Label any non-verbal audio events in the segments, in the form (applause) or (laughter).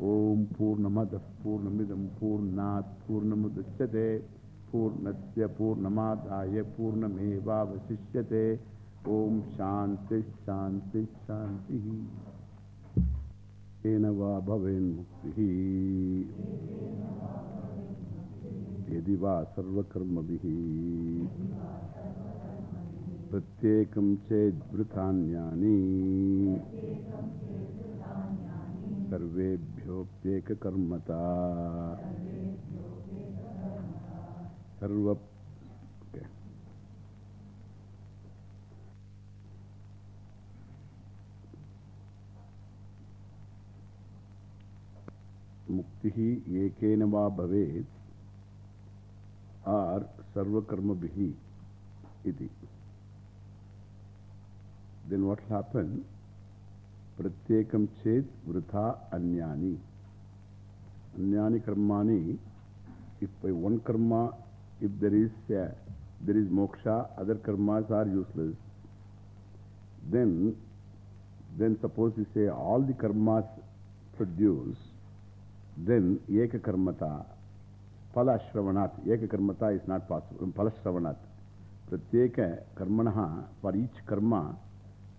Om Purnamada Purnamidam Purnat Purnamudachyate Purnasya Purnamadaya Purnameva Vasishyate Om Shanti Shanti Shanti Enava Bhaven Muktihi Yediva Sarvakarmabihi Pratyekam Ched Vritanyani सर्वेभ्योप्येककर्मता सर्व. मुक्तिः एकेन वा भवेत्। आर् सर्वकर्मभिः इति। Then what will Pratyekam chet vritha anyani. Anyani karmani, if by one karma, if there is, uh, there is moksha, other karmas are useless. Then, then suppose you say all the karmas produce, then eka karmata, phala shravanat, eka karmata is not possible, phala shravanat. Pratyeka karmanaha, for each karma,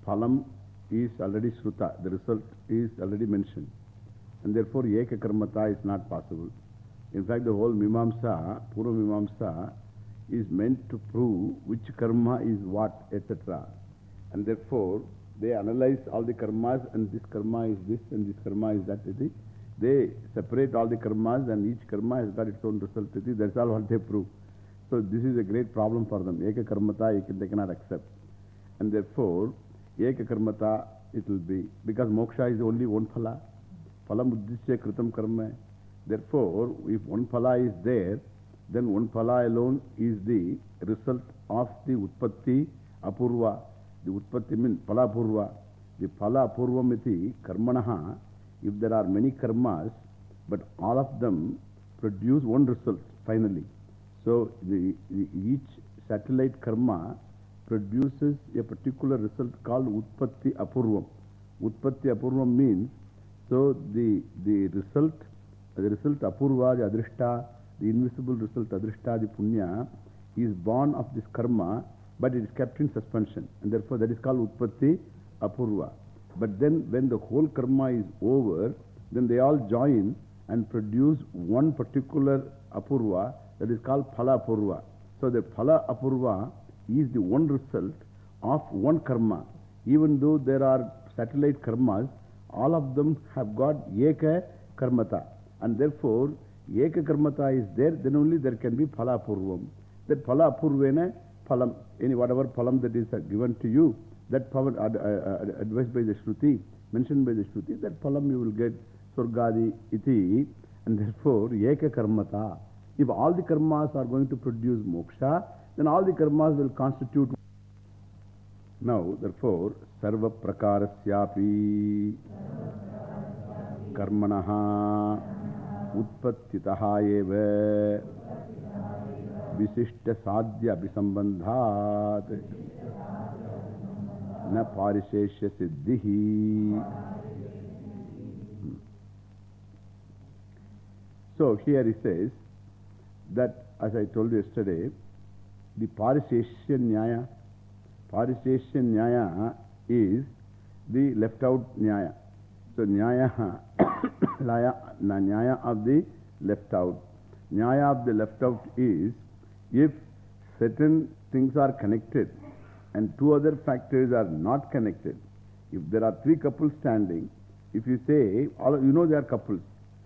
phalam is already Shruta, the result is already mentioned. And therefore, Eka Karmata is not possible. In fact, the whole Mimamsa, Pura Mimamsa, is meant to prove which karma is what, etc. And therefore, they analyze all the karmas, and this karma is this, and this karma is that. They separate all the karmas, and each karma has got its own result. That's all what they prove. So, this is a great problem for them. Eka Karmata, they cannot accept. And therefore, Eka it will be because moksha is only one phala. Phala muddhisya kritam karma. Therefore, if one phala is there, then one phala alone is the result of the utpatti apurva. The utpatti means phala purva. The phala apurvamiti karmanaha. If there are many karmas, but all of them produce one result finally. So, the, the, each satellite karma produces a particular result called Utpatti Apurvam. Utpatti Apurvam means, so the, the result, the result Apurva, the Adrishta, the invisible result Adrishta, the Punya, is born of this karma, but it is kept in suspension. And therefore that is called Utpatti Apurva. But then when the whole karma is over, then they all join and produce one particular Apurva that is called Phala Apurva. So the Phala Apurva is the one result of one karma. Even though there are satellite karmas, all of them have got Eka Karmata. And therefore, Eka Karmata is there, then only there can be Phala Purvam. That Phala Purvena, Phalam, any whatever Phalam that is given to you, that power ad, uh, advised by the Shruti, mentioned by the Shruti, that Phalam you will get Surgadi iti, and therefore Eka Karmata. If all the karmas are going to produce moksha, then all the karmas will constitute. Now, therefore, sarva prakarasyapi karmanaha utpattitaha eva visishta sadhya abhisambandhat na parisheshya siddhihi. So, here he says that, as I told you yesterday, the Parisheshya Nyaya. Parisheshya Nyaya is the left out Nyaya. So Nyaya, (coughs) Nyaya of the left out. Nyaya of the left out is if certain things are connected and two other factors are not connected. If there are three couples standing, if you say, all, you know they are couples,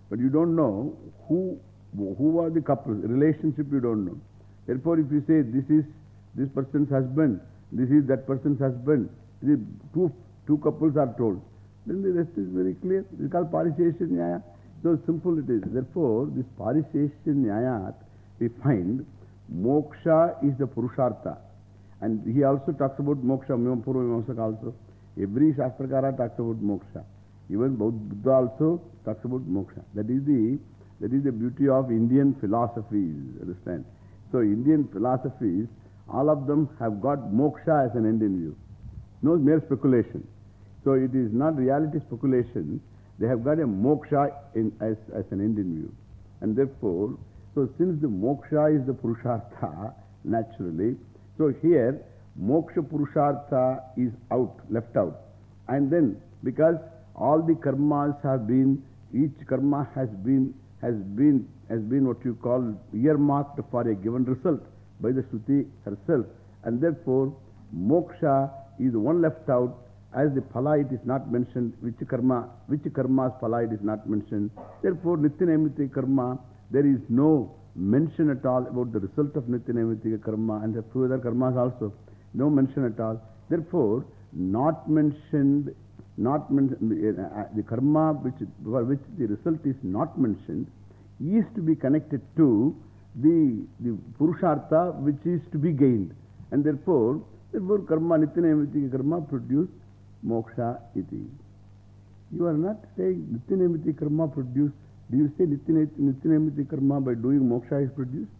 but you don't know who, who are the couples, relationship you don't know. Therefore, if you say this is this person's husband, this is that person's husband, the two, two couples are told, then the rest is very clear. It is called Parishesha Nyaya. So simple it is. Therefore, this Parishesha Nyayat, we find moksha is the Purushartha. And he also talks about moksha, Purva also. Every Shastrakara talks about moksha. Even Buddha also talks about moksha. That is the, that is the beauty of Indian philosophies, understand? So Indian philosophies, all of them have got moksha as an end in view. No mere speculation. So it is not reality speculation They have got a moksha in, as, as an end in view. And therefore, so since the moksha is the purushartha, naturally, so here moksha purushartha is out, left out. And then because all the karmas have been, each karma has been, has been, has been what you call earmarked for a given result by the Shruti herself. And therefore, moksha is one left out as the phala it is not mentioned, which karma, which karma's phala it is not mentioned. Therefore, nityanamiti karma, there is no mention at all about the result of nityanamiti karma and the few other karmas also. No mention at all. Therefore, not mentioned, not mentioned, uh, the karma which, for which the result is not mentioned is to be connected to the, the purushartha which is to be gained. And therefore, therefore karma, nityanamiti karma produce moksha iti. You are not saying nityanamiti karma produce. Do you say nityanamiti karma by doing moksha is produced?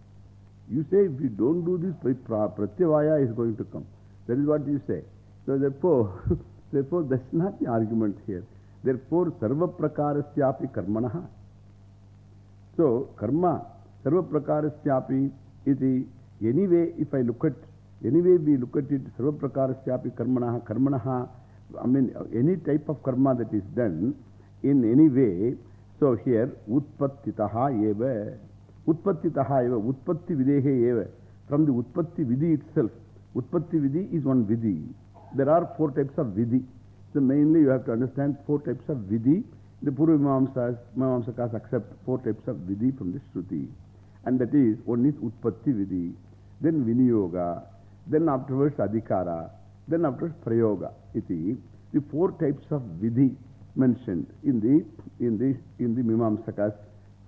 You say if you don't do this, pratyavaya is going to come. That is what you say. So therefore, (laughs) therefore that's not the argument here. Therefore, sarva prakarasyapi karmanaha. So, karma, sarva prakarasyapi iti. Anyway, if I look at, anyway we look at it, sarva prakarasyapi karmanaha, karmanaha, I mean, any type of karma that is done in any way. So here, utpattitaha eva. Utpattitaha eva. Utpatti videhe eva. From the utpatti vidhi itself. Utpatti vidhi is one vidhi. There are four types of vidhi. So mainly you have to understand four types of vidhi. The Purva Mimamsas, Mimamsakas accept four types of vidhi from the Shruti. And that is, one is utpatti vidhi, then viniyoga, then afterwards adhikara, then after prayoga, iti, the four types of vidhi mentioned in the, in the, in the Mimamsakas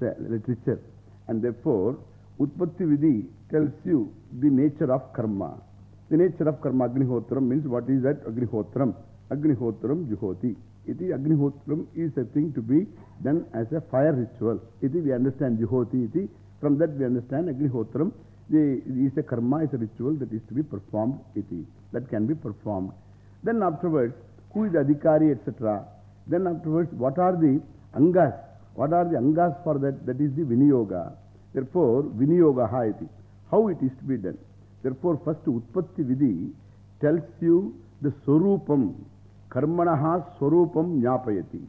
uh, literature. And therefore, Utpatti vidhi tells you the nature of karma. The nature of karma, Agnihotram means what is that Agnihotram? Agnihotram Juhoti. Iti Agnihotram is a thing to be done as a fire ritual. Iti we understand Juhoti. Iti. From that we understand Agnihotram the, is a karma, is a ritual that is to be performed. Iti that can be performed. Then afterwards, who is adhikari, etc. Then afterwards, what are the angas? What are the angas for that? That is the viniyoga. Therefore, viniyoga haiti. How it is to be done. Therefore, first utpatti vidhi tells you the swarupam. Karmanaha swarupam nyapayati.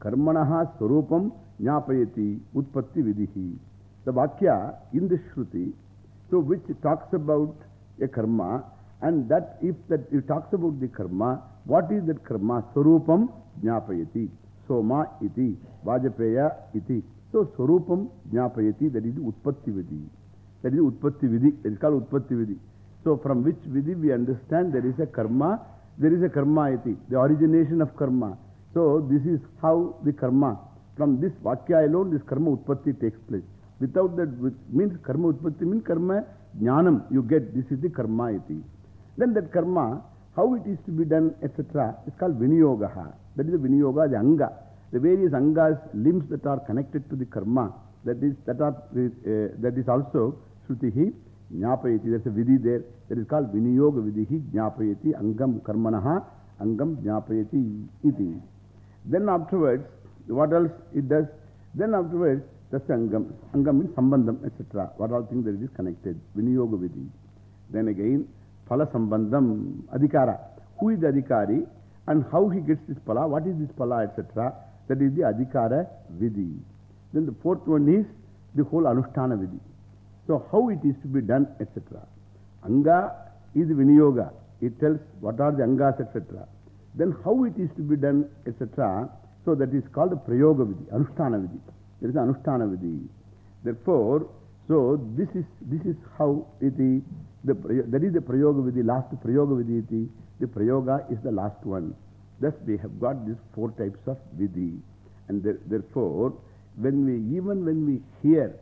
Karmanaha swarupam nyapayati utpatti vidhi. The Vakya in the Shruti, so which talks about a karma and that if that it talks about the karma, what is that karma? Swarupam jnapayati. Soma iti. Vajapeya iti. So Swarupam jnapayati, that is Utpatti Vidhi. That is Utpatti Vidhi. That is called Utpatti Vidhi. So from which Vidhi we understand there is a karma, there is a karma iti, the origination of karma. So this is how the karma, from this Vakya alone, this karma Utpatti takes place. Without that, which means karma Utpatti means karma jnanam. You get this is the karma iti. Then that karma, how it is to be done, etc., is called Viniyogaha. That is the Viniyoga, the Anga. The various Angas, limbs that are connected to the karma, that is, that are, uh, that is also Srutihi Jnapayati. There's a Vidhi there. That is called Viniyoga Vidhi Jnapayati Angam Karmanaha Angam Jnapayati iti. Then afterwards, what else it does? Then afterwards, that's Angam. Angam means Sambandham, etc. What all things that it is connected. Viniyoga Vidhi. Then again, Phala Sambandham, Adhikara. Who is the Adhikari and how he gets this Phala, what is this Phala, etc. That is the Adhikara Vidhi. Then the fourth one is the whole Anushtana Vidhi. So how it is to be done, etc. Anga is Viniyoga. It tells what are the Angas, etc. Then how it is to be done, etc. So that is called the Prayoga Vidhi, Anushtana Vidhi. There is Anushtana Vidhi. Therefore, so this is, this is how it is. The, that is the Prayoga Vidhi, last Prayoga Vidhi. Iti. The Prayoga is the last one. Thus we have got these four types of Vidhi. And there, therefore, when we, even when we hear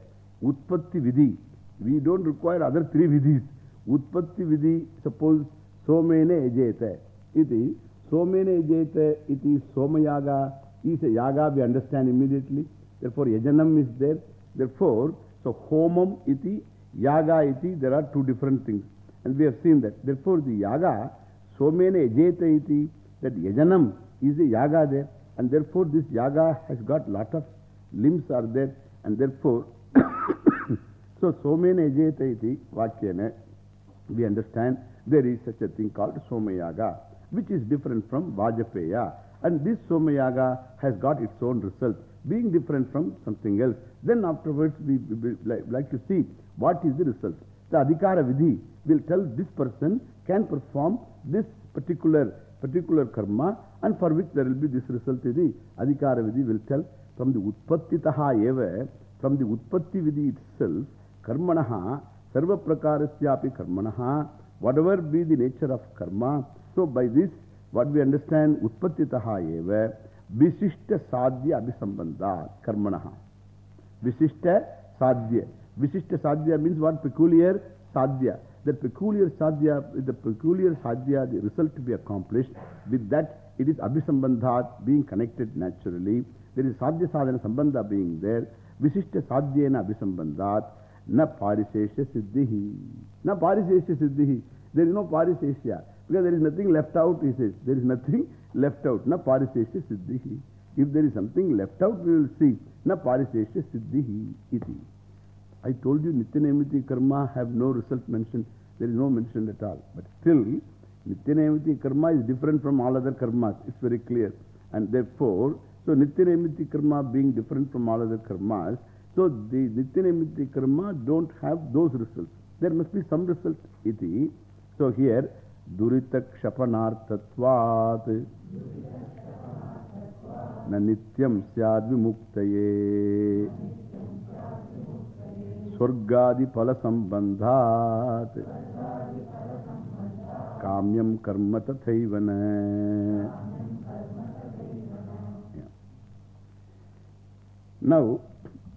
Utpatti Vidhi, we don't require other three Vidhis. Utpatti Vidhi, suppose Somene Ejeta. Iti, Somene Ejeta, iti Somayaga is a yaga, we understand immediately. Therefore, Yajanam is there. Therefore, so Homam iti Yaga iti, there are two different things. And we have seen that. Therefore, the yaga, so many ejeta iti, that yajanam is the yaga there. and therefore this yaga has got lot of limbs are there, and therefore, so somena ejeta iti vakyena, we understand there is such a thing called Somayaga, which is different from Vajapeya. And this Somayaga has got its own result, being different from something else. Then afterwards, we, we, we like, like to see what is the result. The Adhikara Vidhi will tell this person can perform this particular, particular karma, and for which there will be this result. The Adhikara Vidhi will tell from the Utpattitaha eva, from the Utpatti Vidhi itself, Karmanaha, Sarva Prakarasyapi Karmanaha, whatever be the nature of karma. So by this, what we understand, Utpattitaha eva, Visishta Sadhya Abhisambandha, Karmanaha. Visishta Sadhya. Visishta Sadhya means what? Peculiar Sadhya. The peculiar Sadhya, the peculiar Sadhya, the result to be accomplished, with that it is Abhisambandhat, being connected naturally. There is Sadhya Sadhana Sambandha being there. Visishta Sadhyena Abhisambandhat, na Parisesha Siddhihi. Na Parisesha Siddhihi. There is no Parisesha. Because there is nothing left out, he says. There is nothing left out. Na Parisesha Siddhihi. If there is something left out, we will see. Na Parisesha Siddhihi iti. I told you Nityanamiti karma have no result mentioned. There is no mention at all. But still, Nityanamiti karma is different from all other karmas. It's very clear. And therefore, so Nityanamiti karma being different from all other karmas, so the Nityanamiti karma don't have those results. There must be some result. Iti. So here, Durita Kshapanartatvat. Na Nityam Syad Vimuktaye. Swargadi Pala Sambandhat. Kamyam Karma Tathaivana. Now,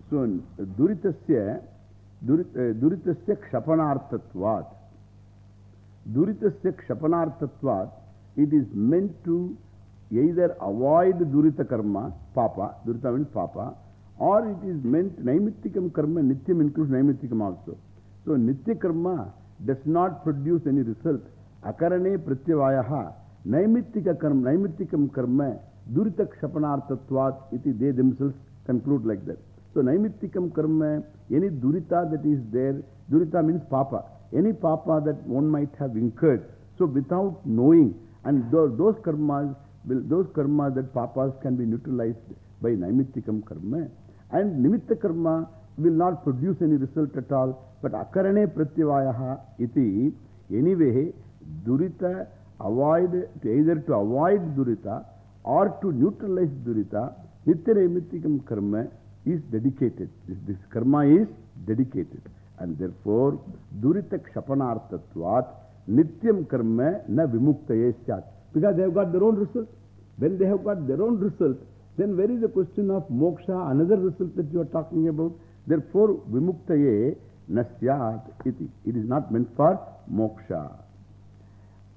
so Duritasya, Duritasya Kshapanartatvat. Duritasya Kshapanartatvat, it is meant to either avoid Durita karma, Papa, Durita means Papa, or it is meant Naimittikam karma, Nityam includes Naimittikam also. So Nitya karma does not produce any result. Akarane Pratyavayaha, Naimittika karma, Naimittikam karma, Durita Kshapanartatvat, iti they themselves conclude like that. So Naimittikam karma, any Durita that is there, Durita means Papa. Any Papa that one might have incurred. So without knowing, and those, those karmas, will, those karmas that Papas can be neutralized by Naimittikam karma. And Nimitta karma will not produce any result at all. But Akarane Pratyavayaha iti, anyway, Durita avoid, to either to avoid Durita or to neutralize Durita, Nitya Naimittikam karma is dedicated. This, this karma is dedicated. And therefore, Durita Kshapanartatvat, Nityam karma na vimuktaye. Because they have got their own result. When they have got their own result, then where is the question of moksha, another result that you are talking about? Therefore, vimuktaye nasyat iti. It is not meant for moksha.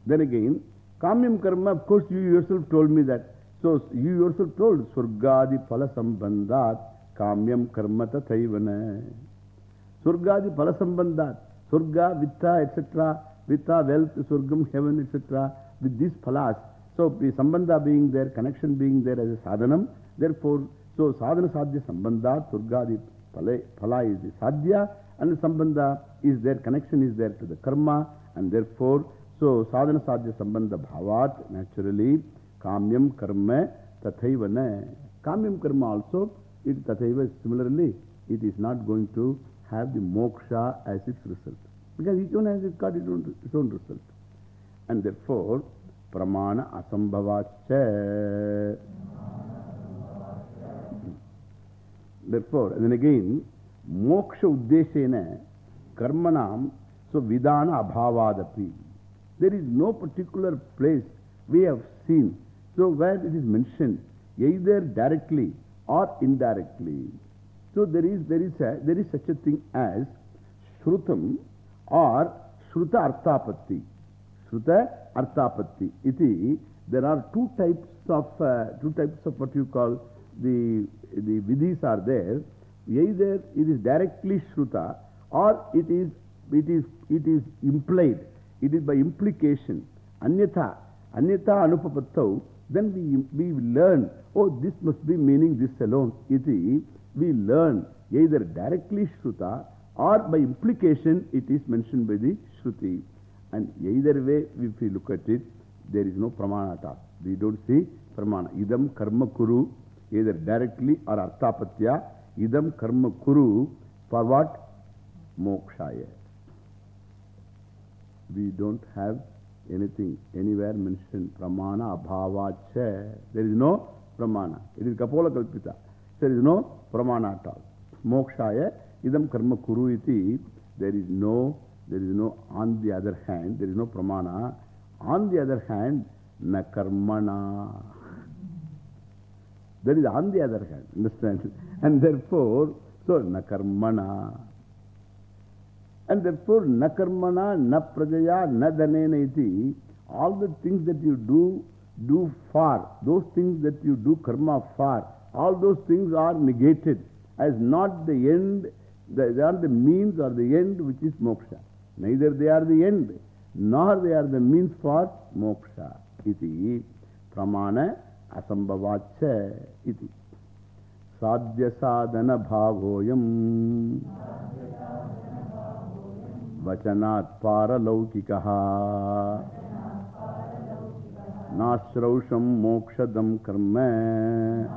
Then again, kamyam karma, of course, you yourself told me that. So, you yourself told, surgadi phala sambandhat karma tathaivana. Surgadi phala sambandhat. Surga, vitta, etc. Vitta, wealth, surgam, heaven, etc. With these phalas. So, the sambandha being there, connection being there as a sadhanam. Therefore, so sadhana sadhya sambandha, surgadi phala, phala is the sadhya, and the sambandha is there, connection is there to the karma, and therefore, so sadhana sadhya sambandha bhavat, naturally, kamyam karma tathaivana. Kamyam karma also, it tathaiva similarly, it is not going to have the moksha as its result. Because each one has got its own, its own result. And therefore, pramana asambhavascha. Therefore, and then again, moksha uddeshena karmanam, so vidana abhavadapi. There is no particular place we have seen. So where it is mentioned, either directly or indirectly. So there is, there is, a, there is such a thing as Shrutam or Shruta Arthapatti. Shruta Arthapatti. Iti, there are two types of, uh, two types of what you call the, the vidhis are there. Either it is directly Shruta or it is, it is, it is implied. It is by implication. Anyatha, Anyatha Anupapattau then we, we learn, oh, this must be meaning this alone. Iti, we learn either directly Shruta or by implication it is mentioned by the Shruti. And either way, if we look at it, there is no pramana at all. We don't see pramana. Idam karma kuru, either directly or arthapatya. Idam karma kuru for what? Mokshaya. We don't have anything anywhere mentioned pramana abhavacha. There is no pramana. It is kapola kalpita. There is no pramana at all. Mokshaya idam karma kuru iti. There is no, there is no, on the other hand, there is no pramana. On the other hand, na karmana. That is on the other hand, understand? And therefore, so na karmana. And therefore, na karmana, na prajaya, na dhanena iti, all the things that you do, do for, those things that you do karma for, all those things are negated as not the end, they are the means or the end which is moksha. Neither they are the end, nor they are the means for moksha. Iti pramana asambhavacha iti. Sadhya. Vachanat paralaukikaha. Nashrausham mokshadam karma.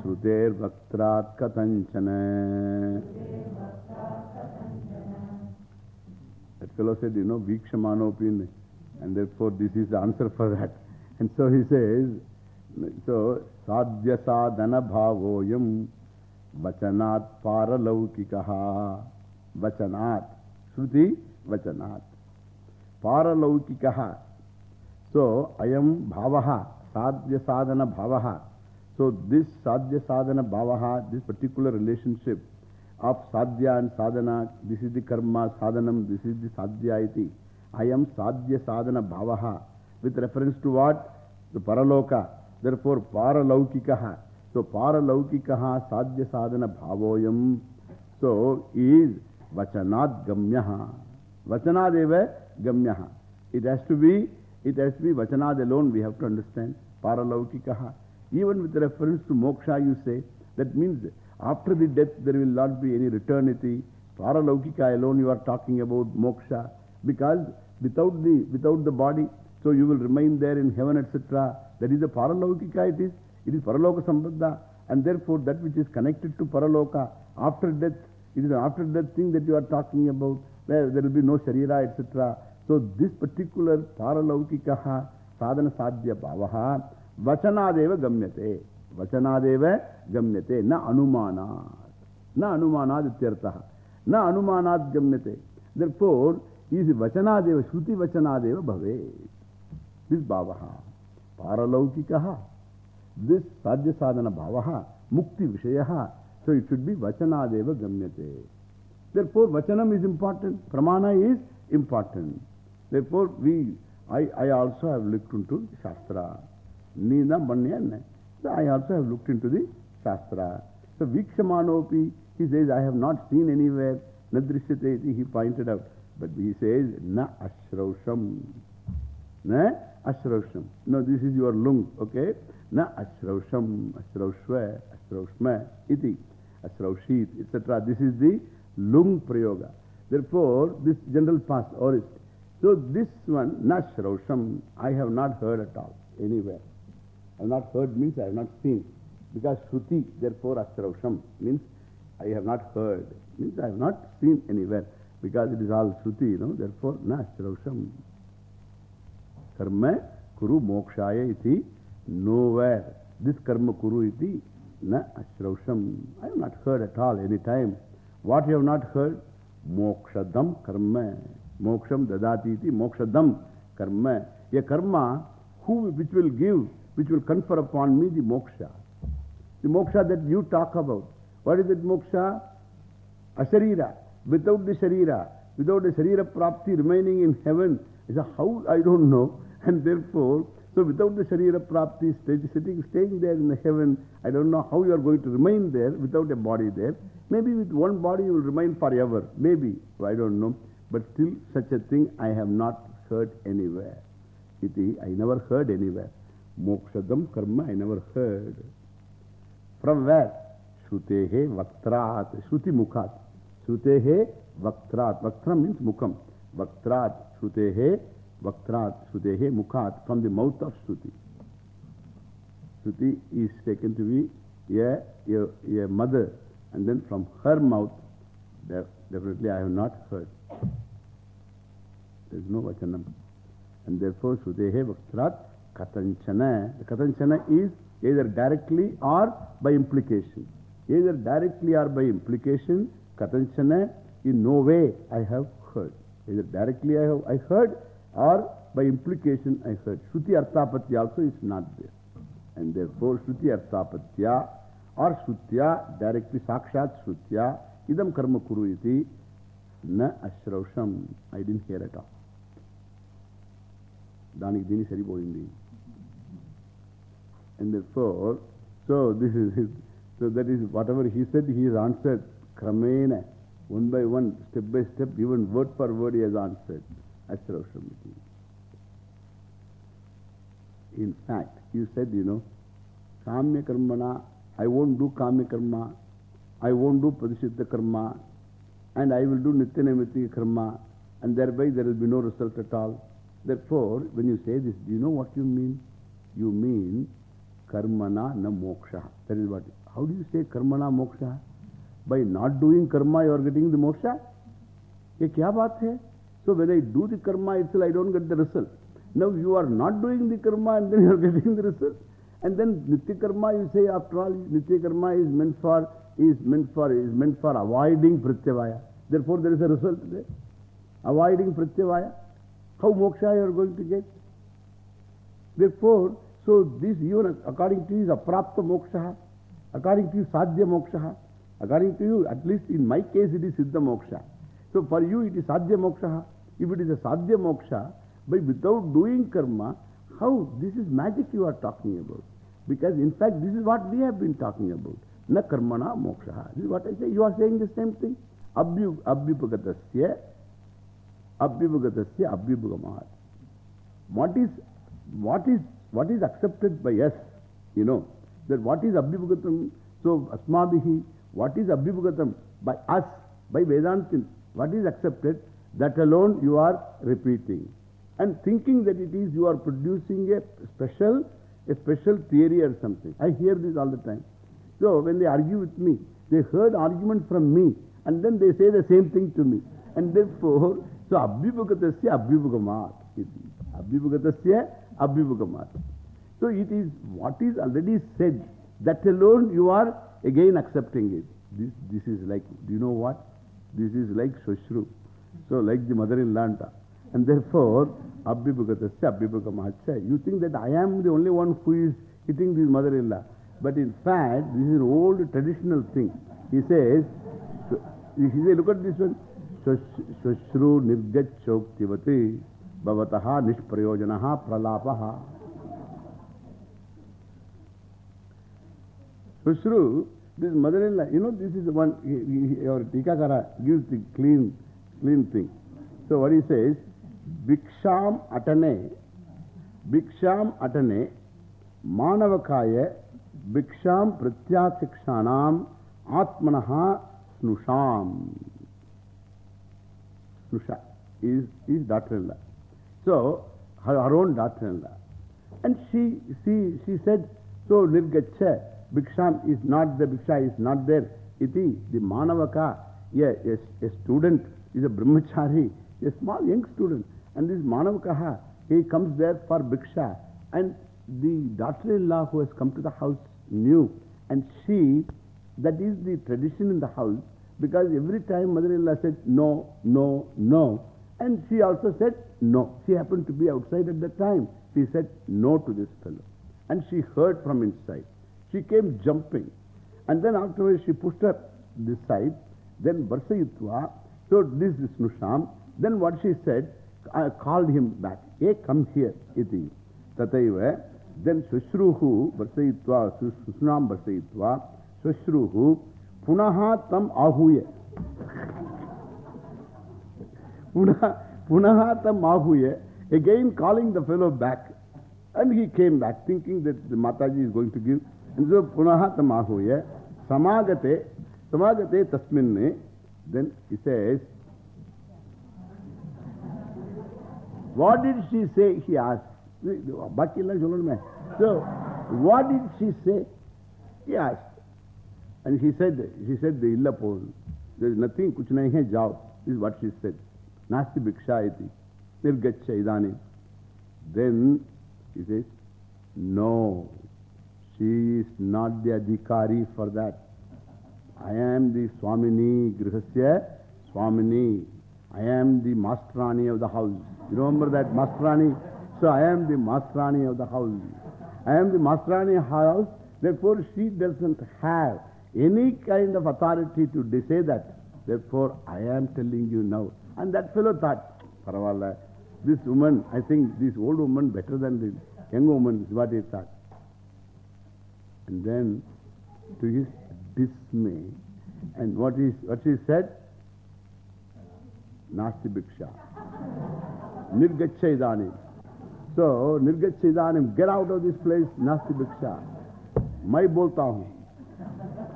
Shruter vaktrat katanchana. That fellow said, you know, Vikshamanopin. And therefore, this is the answer for that. And so he says, so, Sadhya sadhana bhavoyam vachanat paralaukikaha. Vachanat. Shruti vachanat. Paralaukikaha. So, ayam bhavaha. Sadhya sadhana bhavaha. So, this sadhya sadhana bhavaha, this particular relationship of sadhya and sadhana, this is the karma sadhanam, this is the sadhya iti. Ayam sadhya sadhana bhavaha. With reference to what? The paraloka. Therefore, paralaukikaha. So, paralaukikaha sadhya sadhana bhavoyam. So, is vachanad gamyaha. Vachanad gamyaha. It has to be, it has to be vachanad alone, we have to understand. Paralaukikaha. Even with reference to moksha, you say, that means after the death there will not be any eternity. Paralaukika alone you are talking about moksha. Because without the, without the body, so you will remain there in heaven, etc. That is the paralaukika it is. It is paraloka sambandha. And therefore that which is connected to paraloka, after death, it is after death thing that you are talking about, where there will be no sharira, etc. So this particular paralaukikaha sadhana sadhya bhavaha vachanadeva gamyate. Vachanadeva gamyate. Na anumanat. Na anumanat ityartaha. Na anumanat gamyate. Therefore, is vachanadeva, shruti vachanadeva bhave. This bhavaha. Paralaukikaha. This sadhya sadhana bhavaha. Mukti vishayaha. So it should be vachanadeva gamyate. Therefore, vachanam is important. Pramana is important. Therefore, we, I, I also have looked into Shastra. Nina Banyan. So I also have looked into the Shastra. So Vikshamanopi, he says, I have not seen anywhere. Nadrishyate, he pointed out. But he says, Na Ashrausham. Na Ashrausham. No, this is your lung, okay? Na Ashrausham, Ashraushva, Ashraushma, iti, Ashraushit, etc. This is the lung prayoga. Therefore, this general past, or so this one, Na Ashrausham, I have not heard at all, anywhere. I have not heard means I have not seen. Because Shruti, therefore Ashrausham, means I have not heard, means I have not seen anywhere. Because it is all Shruti, you know, therefore Na Ashrausham. Karma Kuru Mokshaya iti nowhere. This Karma Kuru iti Na Ashrausham. I have not heard at all any time. What you have not heard? Mokshadam Karma. Moksham Dadati Mokshadam Karma. A karma who, which will give which will confer upon me the moksha. The moksha that you talk about. What is that moksha? Asharira. Without the sharira, without the sharira prapti remaining in heaven, is a how? I don't know. And therefore, so without the sharira prapti, sitting, staying there in the heaven, I don't know how you are going to remain there without a body there. Maybe with one body you will remain forever. Maybe. I don't know. But still, such a thing I have not heard anywhere. iti, I never heard anywhere. Mokshadam karma, I never heard. From where? Shrutehe vaktrat, Shruti mukhat. Shrutehe vaktrat. Vaktra means mukam. Vaktrat, Shrutehe vaktrat, Shrutehe mukhat. From the mouth of Shruti. Shruti is taken to be a, a, a mother. And then from her mouth, definitely I have not heard. There is no vachanam. And therefore, Shrutehe vaktrat katanchana. The katanchana is either directly or by implication. Either directly or by implication, katanchana, in no way I have heard. Either directly I have I heard Or by implication, I said, Shruti Arthapatya also is not there. And therefore, Shruti Arthapatya or Shrutya, directly Sakshat Shrutya, Idam Karma Kuru iti na Ashrausham. I didn't hear at all. Danik Dini Sari Boindi. And therefore, so this is his, so that is whatever he said, he has answered. Kramena, one by one, step by step, even word for word, he has answered. Ashrausamiti. In fact, you said, you know, Kamya karmana, I won't do Kamya karma, I won't do Padishitta karma, and I will do Nitya Naimitya karma, and thereby there will be no result at all. Therefore, when you say this, do you know what you mean? You mean karmana na moksha. That is what. How do you say karmana moksha? By not doing karma, you are getting the moksha? ये क्या बात है? So when I do the karma itself, I don't get the result. Now you are not doing the karma and then (laughs) you are getting the result. And then nitya karma, you say after all, nitya karma is meant for, is meant for, is meant for avoiding pratyavaya. Therefore there is a result there. Avoiding pratyavaya. How moksha you are going to get? Therefore, so this even according to you is aprapta moksha. According to you sadhya moksha. According to you, at least in my case it is siddha moksha. So for you it is sadhya moksha. If it is a sadhya moksha, by without doing karma, how this is magic you are talking about. Because in fact this is what we have been talking about. Na karmana moksha. This is what I say. You are saying the same thing. Abhyupagatasya, abhyupagatasya, abhyupagamat. What is, what is what is accepted by us, you know, that what is Abhibhugatam, so Asmabhihi, what is Abhibhugatam by us, by Vedantin, what is accepted, that alone you are repeating. And thinking that it is you are producing a special, a special theory or something. I hear this all the time. So when they argue with me, they heard argument from me and then they say the same thing to me. And therefore, so Abhibhugatasya Abhibhugamat. Abhibhugatasya Abhibhugamat. So it is what is already said, that alone you are again accepting it. This, this is like, do you know what? This is like Shoshru. So like the mother-in-law. And therefore, Abhibhugatasya Abhibhugamacha. You think that I am the only one who is hitting this mother-in-law. But in fact, this is an old traditional thing. He says, he says, look at this one. Shoshru nirgachoktivati. Bhavataha nishprayojanaha pralapaha. Sushru, this mother-in-law, you know, this is the one, your Tikakara gives the clean, clean thing. So what he says, Bhiksham atane, Bhiksham atane, Manavakaya, Bhiksham pratyachikshanam, Atmanaha snusham. Snusha is, is daughter-in-law. So, her, her own daughter-in-law. And she, she, she said, so Nirgacha, Bhiksham is not the Bhiksha is not there. Iti, the Manavaka, yeah, a, a student is a Brahmachari, a small young student. And this Manavakaha, he comes there for Bhiksha. And the daughter-in-law who has come to the house knew. And she, that is the tradition in the house, because every time mother-in-law said no, no, no, and she also said no. She happened to be outside at that time. She said no to this fellow. And she heard from inside. She came jumping. And then afterwards she pushed her this side. Then Varsayitva. So this is Snusham. Then what she said, I called him back. Hey, come here. Iti. Tataiva. Then Sushruhu Varsayitva. Susnam Varsayitva. Sushruhu. Punaha tam ahuye. Punaha, tam ahuye. again calling the fellow back. And he came back thinking that the Mataji is going to give. And so, punaha tamahuya, samagate, samagate tasminne, then he says, What did she say? He asked. So, what did she say? He asked. And she said, she said, the illa There is nothing, kuch nahi hai, jao. This is what she said. Nasti bhiksha iti. Nirgacha idani. Then he says, no, she is not the adhikari for that. I am the Swamini, Grihasya Swamini. I am the Masterani of the house. You remember that Masterani? So I am the Masterani of the house. I am the Masterani house. Therefore, she doesn't have any kind of authority to say that. Therefore, I am telling you now. And that fellow thought, Paravala, this woman, I think this old woman better than the young woman is what he thought. And then, to his dismay, and what, is, what he said? Nasti Bhiksha. Nirgacha idanim. So, Nirgacha idanim, get out of this place, Nasti Bhiksha. Mai bolta.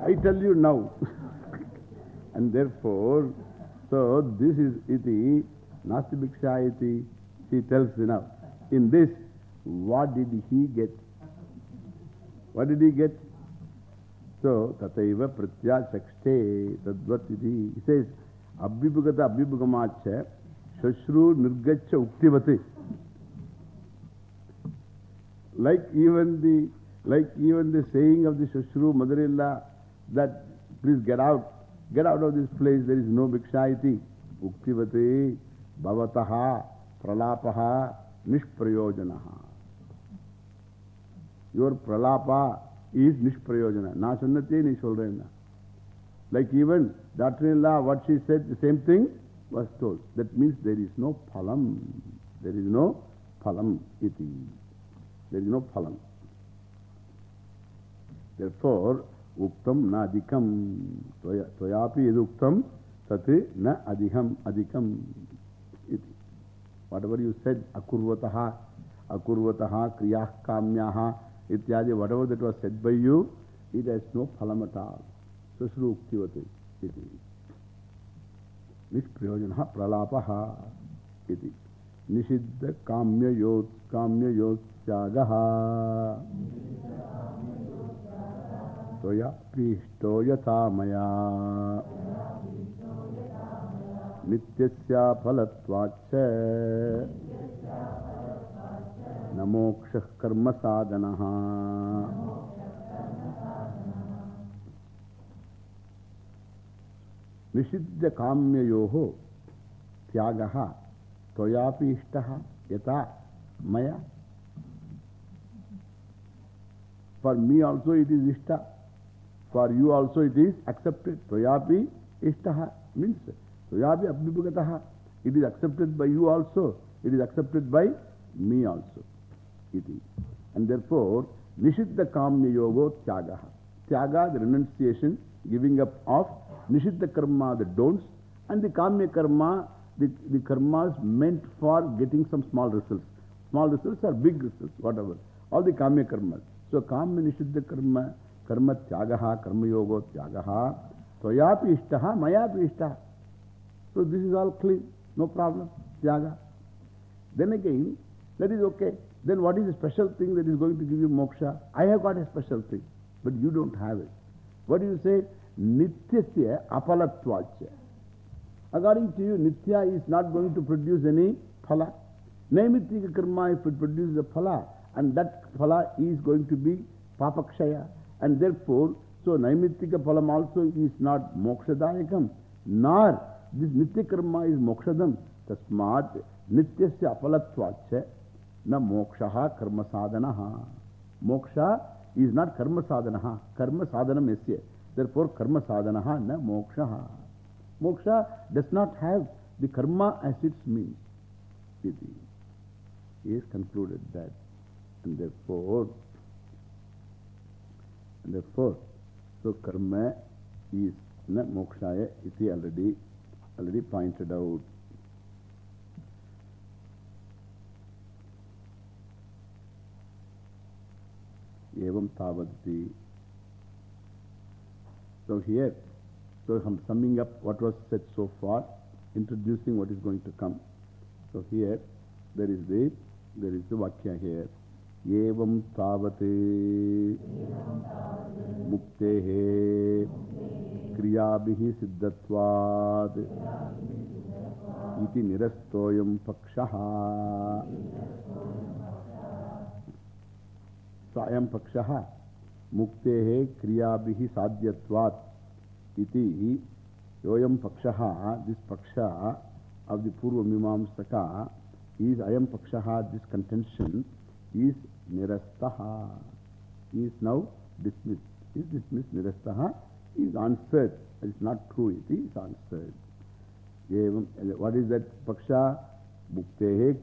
I tell you now. (laughs) and therefore, so this is iti, Nasti Bhiksha iti, he tells now. In this, what did he get? What did he get? So, Tataiva Pratya Sakshte Tadvat iti. He says, Abhibhugata Abhibhugamacha Shashru Nirgacha Uktivati. Like even the like even the saying of the Shashru mother-in-law that please get out, get out of this place, there is no Bhikshayati. Uktivati Bhavataha Pralapaha Nishprayojanaha. Your Pralapa is Nishprayojana. Na sannate ni solrena. Like even daughter-in-law, what she said, the same thing was told. That means there is no phalam. There is no phalam iti. There is no phalam. Therefore, uktam na adhikam. Toyapi is uktam, tati na adhikam, adhikam iti. Whatever you said, akurvataha, akurvataha, kriyah kamyaha, Toya prishto yatha maya. Nityasya phalatvacha. Namokshah karma sadhanaha. Nishiddha kamya yoho tyagaha toyapi ishtaha yata. For me also it is ishta. For you also it is accepted. Toyapi ishtaha means toyapi abhibhagataha. It is accepted by you also. It is accepted by me also. Iti. And therefore, Nishiddha Kamya Yogo Tyagaha. Tyaga, the renunciation, giving up of Nishiddha Karma, the don'ts, and the Kamya Karma, the, the karmas meant for getting some small results. Small results or big results, whatever. All the Kamya Karmas. So, Kamya Nishiddha Karma, Karma Tyagaha, Karma Yogo Tyagaha, Toyapi Ishtaha, Mayapi Ishtaha. So, this is all clean, no problem. Tyaga. Then again, that is okay. Then what is the special thing that is going to give you moksha? I have got a special thing, but you don't have it. What do you say? Nityasya apalatvacha. According to you, Nitya is not going to produce any phala. Naimitika karma, if it produces a phala, and that phala is going to be papakshaya. And therefore, so Naimitika phalam also is not mokshadayakam, nor this Nitya karma is mokshadam. Tasmat nityasya apalatvacha na mokshaha karma sadhanaha. Moksha is not karma sadhanaha. Karma sadhanam esya. Therefore, karma sadhanaha na mokshaha. Moksha does not have the karma as its means. He has concluded that. And therefore, and therefore, so karma is na mokshaya iti already, already pointed out. Evam Tavadati. So here, so I'm summing up what was said so far, introducing what is going to come. So here, there is the, there is the Vakya here. Evam Tavate Muktehe Kriyabihi Siddhatvad Iti Nirastoyam Pakshaha. So Pakshaha. Muktehe Kriyabihi Sadhyatvat Iti Yoyam Pakshaha, this Paksha of the Purva Mimamsaka is Ayam Pakshaha, this contention is Nirastaha. Is now dismissed. Is dismissed Nirastaha is answered. It is not true. It is answered. What is that Paksha? Muktehe